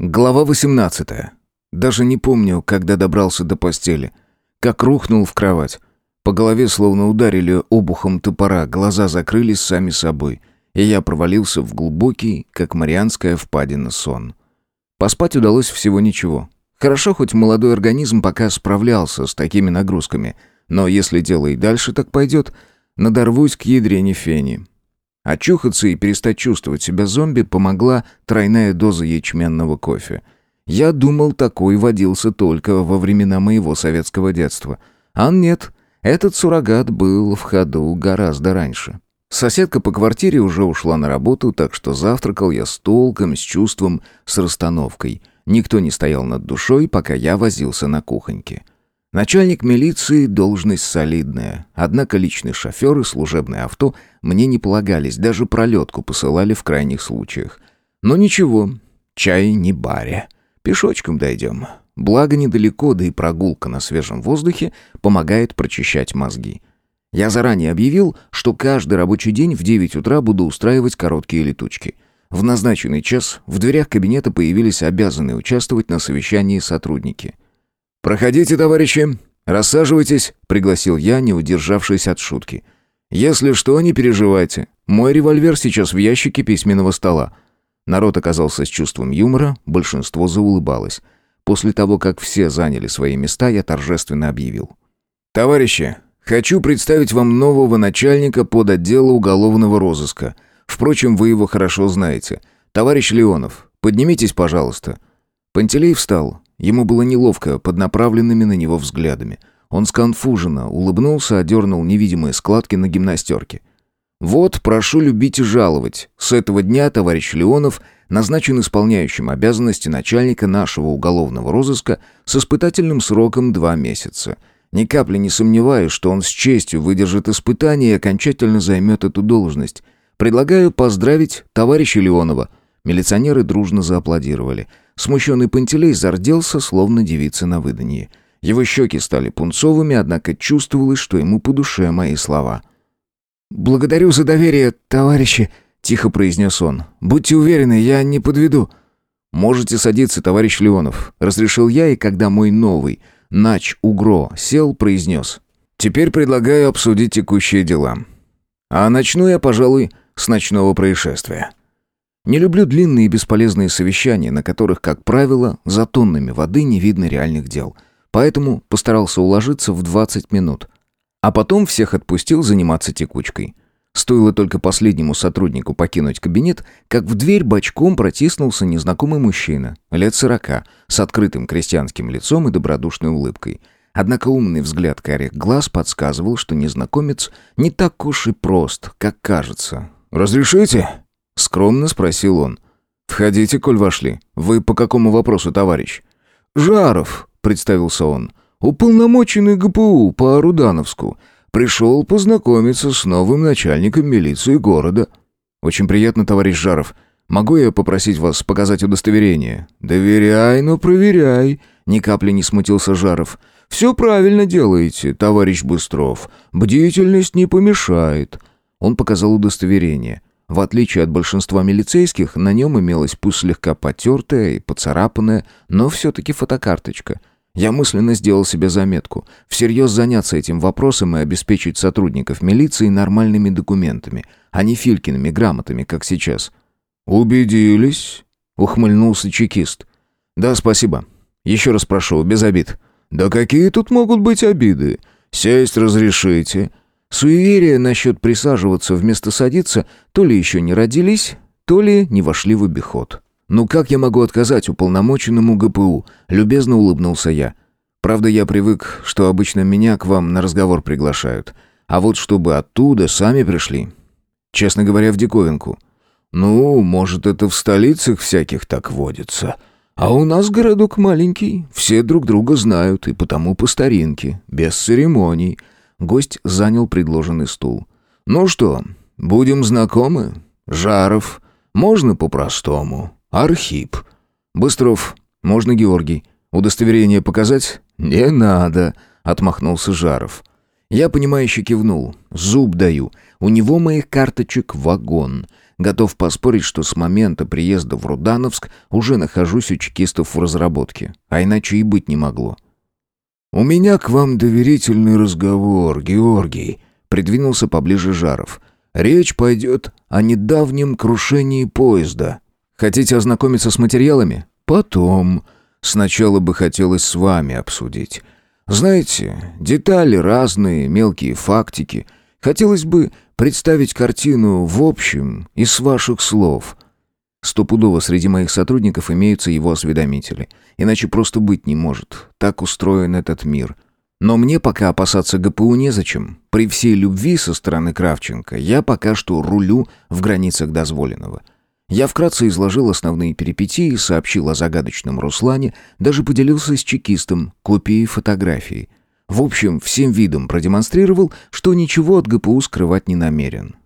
Глава 18. Даже не помню, когда добрался до постели. Как рухнул в кровать. По голове словно ударили обухом топора, глаза закрылись сами собой, и я провалился в глубокий, как марианская впадина, сон. Поспать удалось всего ничего. Хорошо, хоть молодой организм пока справлялся с такими нагрузками, но если дело и дальше так пойдет, надорвусь к ядрене фени. Очухаться и перестать чувствовать себя зомби помогла тройная доза ячменного кофе. Я думал, такой водился только во времена моего советского детства. А нет, этот суррогат был в ходу гораздо раньше. Соседка по квартире уже ушла на работу, так что завтракал я с толком, с чувством, с расстановкой. Никто не стоял над душой, пока я возился на кухоньке. Начальник милиции – должность солидная, однако личный шофер и служебное авто мне не полагались, даже пролетку посылали в крайних случаях. Но ничего, чай не баре. Пешочком дойдем. Благо недалеко, да и прогулка на свежем воздухе помогает прочищать мозги. Я заранее объявил, что каждый рабочий день в 9 утра буду устраивать короткие летучки. В назначенный час в дверях кабинета появились обязанные участвовать на совещании сотрудники – «Проходите, товарищи, рассаживайтесь», — пригласил я, не удержавшись от шутки. «Если что, не переживайте. Мой револьвер сейчас в ящике письменного стола». Народ оказался с чувством юмора, большинство заулыбалось. После того, как все заняли свои места, я торжественно объявил. «Товарищи, хочу представить вам нового начальника под отдела уголовного розыска. Впрочем, вы его хорошо знаете. Товарищ Леонов, поднимитесь, пожалуйста». Пантелей встал, Ему было неловко под направленными на него взглядами. Он сконфуженно улыбнулся, одернул невидимые складки на гимнастерке. «Вот, прошу любить и жаловать. С этого дня товарищ Леонов назначен исполняющим обязанности начальника нашего уголовного розыска с испытательным сроком два месяца. Ни капли не сомневаюсь, что он с честью выдержит испытание и окончательно займет эту должность. Предлагаю поздравить товарища Леонова». Милиционеры дружно зааплодировали – Смущенный Пантелей зарделся, словно девица на выданье. Его щеки стали пунцовыми, однако чувствовалось, что ему по душе мои слова. «Благодарю за доверие, товарищи», — тихо произнес он. «Будьте уверены, я не подведу». «Можете садиться, товарищ Леонов», — разрешил я, и когда мой новый, Нач Угро, сел, произнес. «Теперь предлагаю обсудить текущие дела. А начну я, пожалуй, с ночного происшествия». Не люблю длинные и бесполезные совещания, на которых, как правило, за тоннами воды не видно реальных дел. Поэтому постарался уложиться в 20 минут. А потом всех отпустил заниматься текучкой. Стоило только последнему сотруднику покинуть кабинет, как в дверь бочком протиснулся незнакомый мужчина, лет сорока, с открытым крестьянским лицом и добродушной улыбкой. Однако умный взгляд карих глаз подсказывал, что незнакомец не так уж и прост, как кажется. «Разрешите?» Скромно спросил он. «Входите, коль вошли. Вы по какому вопросу, товарищ?» «Жаров», — представился он. «Уполномоченный ГПУ по Рудановску. Пришел познакомиться с новым начальником милиции города». «Очень приятно, товарищ Жаров. Могу я попросить вас показать удостоверение?» «Доверяй, но проверяй», — ни капли не смутился Жаров. «Все правильно делаете, товарищ Быстров. Бдительность не помешает». Он показал удостоверение. В отличие от большинства милицейских, на нем имелась пусть слегка потертая и поцарапанная, но все-таки фотокарточка. Я мысленно сделал себе заметку. Всерьез заняться этим вопросом и обеспечить сотрудников милиции нормальными документами, а не Филькиными грамотами, как сейчас. «Убедились?» — ухмыльнулся чекист. «Да, спасибо. Еще раз прошу, без обид». «Да какие тут могут быть обиды? Сесть разрешите?» Суеверия насчет присаживаться вместо садиться то ли еще не родились, то ли не вошли в обиход. «Ну как я могу отказать уполномоченному ГПУ?» — любезно улыбнулся я. «Правда, я привык, что обычно меня к вам на разговор приглашают. А вот чтобы оттуда сами пришли. Честно говоря, в диковинку. Ну, может, это в столицах всяких так водится. А у нас городок маленький, все друг друга знают, и потому по старинке, без церемоний». Гость занял предложенный стул. «Ну что, будем знакомы? Жаров. Можно по-простому. Архип. Быстров. Можно Георгий. Удостоверение показать?» «Не надо», — отмахнулся Жаров. Я, понимающе кивнул. Зуб даю. У него моих карточек вагон. Готов поспорить, что с момента приезда в Рудановск уже нахожусь у чекистов в разработке. А иначе и быть не могло. «У меня к вам доверительный разговор, Георгий», — придвинулся поближе Жаров. «Речь пойдет о недавнем крушении поезда. Хотите ознакомиться с материалами? Потом. Сначала бы хотелось с вами обсудить. Знаете, детали разные, мелкие фактики. Хотелось бы представить картину в общем из ваших слов. Стопудово среди моих сотрудников имеются его осведомители. Иначе просто быть не может. Так устроен этот мир. Но мне пока опасаться ГПУ незачем. При всей любви со стороны Кравченко я пока что рулю в границах дозволенного. Я вкратце изложил основные перипетии, сообщил о загадочном Руслане, даже поделился с чекистом копией фотографии. В общем, всем видом продемонстрировал, что ничего от ГПУ скрывать не намерен.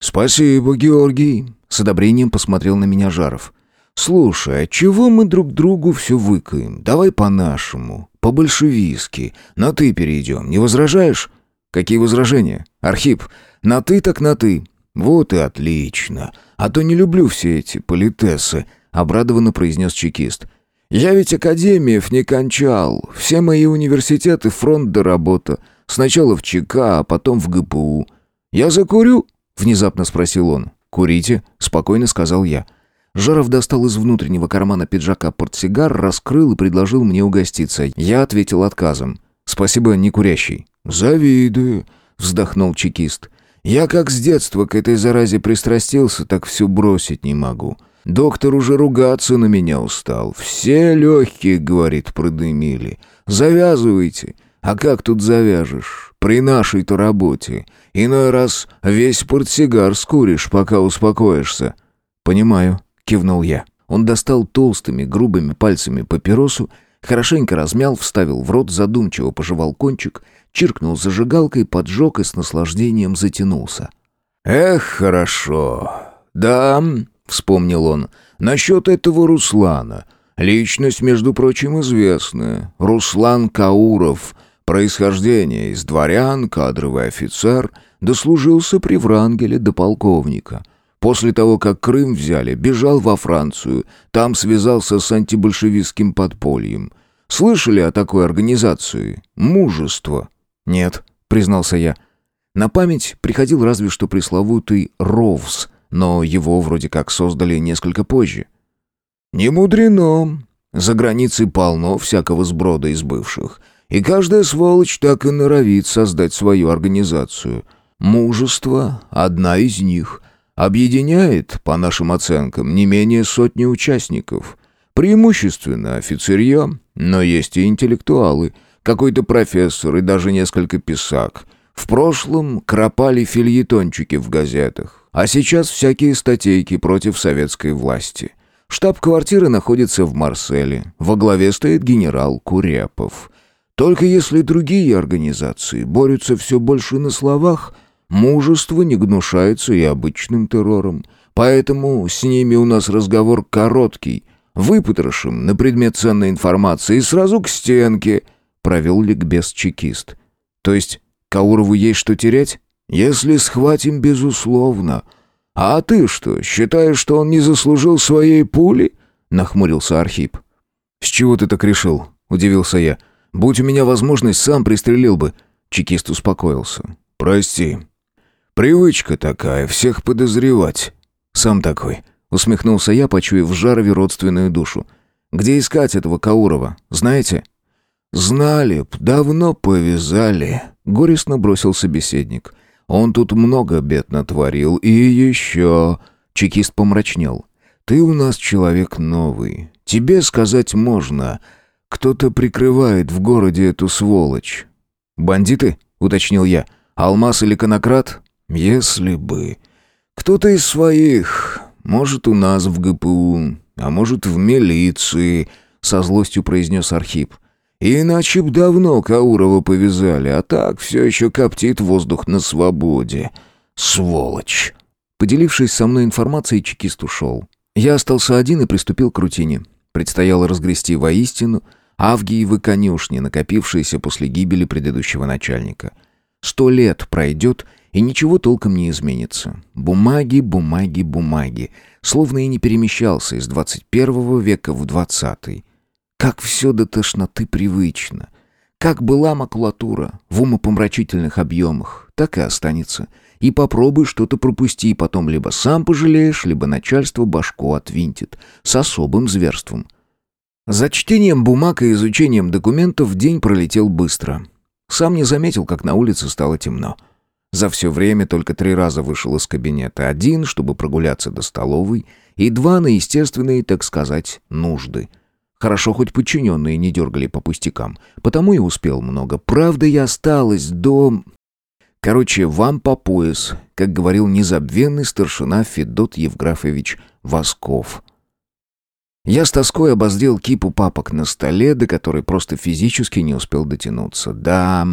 «Спасибо, Георгий», — с одобрением посмотрел на меня Жаров. «Слушай, а чего мы друг другу все выкаем? Давай по-нашему, по-большевистски. На «ты» перейдем, не возражаешь?» «Какие возражения? Архип, на «ты» так на «ты». «Вот и отлично. А то не люблю все эти политессы», — обрадованно произнес чекист. «Я ведь академиев не кончал. Все мои университеты — фронт до работа. Сначала в ЧК, а потом в ГПУ. Я закурю?» — внезапно спросил он. «Курите», — спокойно сказал я. Жаров достал из внутреннего кармана пиджака портсигар, раскрыл и предложил мне угоститься. Я ответил отказом. «Спасибо, не курящий». «Завидую», — вздохнул чекист. Я как с детства к этой заразе пристрастился, так все бросить не могу. Доктор уже ругаться на меня устал. Все легкие, говорит, продымили. Завязывайте. А как тут завяжешь? При нашей-то работе. Иной раз весь портсигар скуришь, пока успокоишься. Понимаю, кивнул я. Он достал толстыми, грубыми пальцами папиросу, хорошенько размял, вставил в рот, задумчиво пожевал кончик — чиркнул зажигалкой, поджег и с наслаждением затянулся. «Эх, хорошо. Да, — вспомнил он, — насчет этого Руслана. Личность, между прочим, известная. Руслан Кауров. Происхождение из дворян, кадровый офицер, дослужился при Врангеле до полковника». После того, как Крым взяли, бежал во Францию. Там связался с антибольшевистским подпольем. Слышали о такой организации? Мужество. «Нет», — признался я. На память приходил разве что пресловутый «Ровс», но его вроде как создали несколько позже. «Не мудрено. За границей полно всякого сброда из бывших. И каждая сволочь так и норовит создать свою организацию. Мужество — одна из них. Объединяет, по нашим оценкам, не менее сотни участников. Преимущественно офицерье, но есть и интеллектуалы — какой-то профессор и даже несколько писак. В прошлом кропали фильетончики в газетах, а сейчас всякие статейки против советской власти. Штаб-квартира находится в Марселе, во главе стоит генерал Курепов. Только если другие организации борются все больше на словах, мужество не гнушается и обычным террором. Поэтому с ними у нас разговор короткий. Выпотрошим на предмет ценной информации и сразу к стенке – провел ликбез чекист. То есть Каурову есть что терять? Если схватим, безусловно. А ты что, считаешь, что он не заслужил своей пули? Нахмурился Архип. С чего ты так решил? Удивился я. Будь у меня возможность, сам пристрелил бы. Чекист успокоился. Прости. Привычка такая, всех подозревать. Сам такой. Усмехнулся я, почуяв в Жарове родственную душу. Где искать этого Каурова, знаете? «Знали б, давно повязали», — горестно бросил собеседник. «Он тут много бед натворил, и еще...» Чекист помрачнел. «Ты у нас человек новый. Тебе сказать можно. Кто-то прикрывает в городе эту сволочь». «Бандиты?» — уточнил я. «Алмаз или конократ?» «Если бы. Кто-то из своих. Может, у нас в ГПУ, а может, в милиции», — со злостью произнес Архип. Иначе б давно Каурова повязали, а так все еще коптит воздух на свободе. Сволочь!» Поделившись со мной информацией, чекист ушел. Я остался один и приступил к рутине. Предстояло разгрести воистину Авгиевы конюшни, накопившиеся после гибели предыдущего начальника. Сто лет пройдет, и ничего толком не изменится. Бумаги, бумаги, бумаги. Словно и не перемещался из 21 века в 20 Как все до тошноты привычно. Как была макулатура в умопомрачительных объемах, так и останется. И попробуй что-то пропусти, потом либо сам пожалеешь, либо начальство башку отвинтит. С особым зверством. За чтением бумаг и изучением документов день пролетел быстро. Сам не заметил, как на улице стало темно. За все время только три раза вышел из кабинета. Один, чтобы прогуляться до столовой, и два на естественные, так сказать, нужды. Хорошо, хоть подчиненные не дергали по пустякам, потому и успел много. Правда, и осталось до... Короче, вам по пояс, как говорил незабвенный старшина Федот Евграфович Восков. Я с тоской обоздел кипу папок на столе, до которой просто физически не успел дотянуться. Да,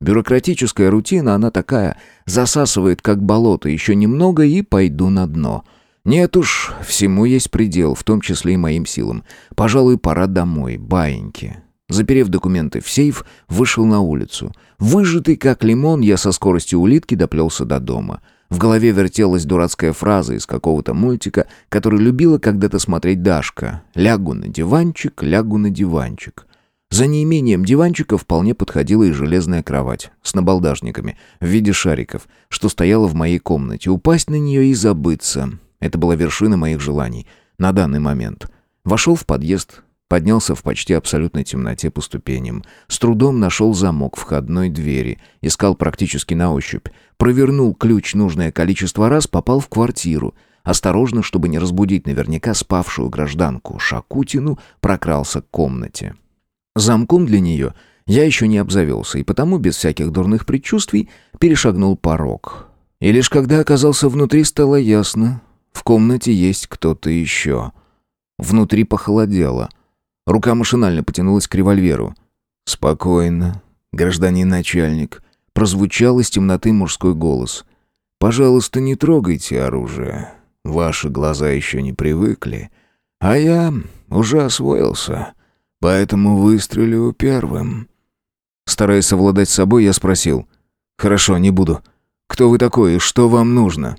бюрократическая рутина, она такая, засасывает как болото, еще немного и пойду на дно. Нет уж, всему есть предел, в том числе и моим силам. Пожалуй, пора домой, баиньки. Заперев документы в сейф, вышел на улицу. Выжатый как лимон, я со скоростью улитки доплелся до дома — в голове вертелась дурацкая фраза из какого-то мультика, который любила когда-то смотреть Дашка. «Лягу на диванчик, лягу на диванчик». За неимением диванчика вполне подходила и железная кровать с набалдажниками в виде шариков, что стояла в моей комнате. Упасть на нее и забыться. Это была вершина моих желаний на данный момент. Вошел в подъезд, Поднялся в почти абсолютной темноте по ступеням. С трудом нашел замок входной двери. Искал практически на ощупь. Провернул ключ нужное количество раз, попал в квартиру. Осторожно, чтобы не разбудить наверняка спавшую гражданку Шакутину, прокрался к комнате. Замком для нее я еще не обзавелся, и потому, без всяких дурных предчувствий, перешагнул порог. И лишь когда оказался внутри, стало ясно. В комнате есть кто-то еще. Внутри похолодело. Рука машинально потянулась к револьверу. «Спокойно, гражданин начальник», — прозвучал из темноты мужской голос. «Пожалуйста, не трогайте оружие. Ваши глаза еще не привыкли. А я уже освоился, поэтому выстрелю первым». Стараясь совладать с собой, я спросил. «Хорошо, не буду. Кто вы такой и что вам нужно?»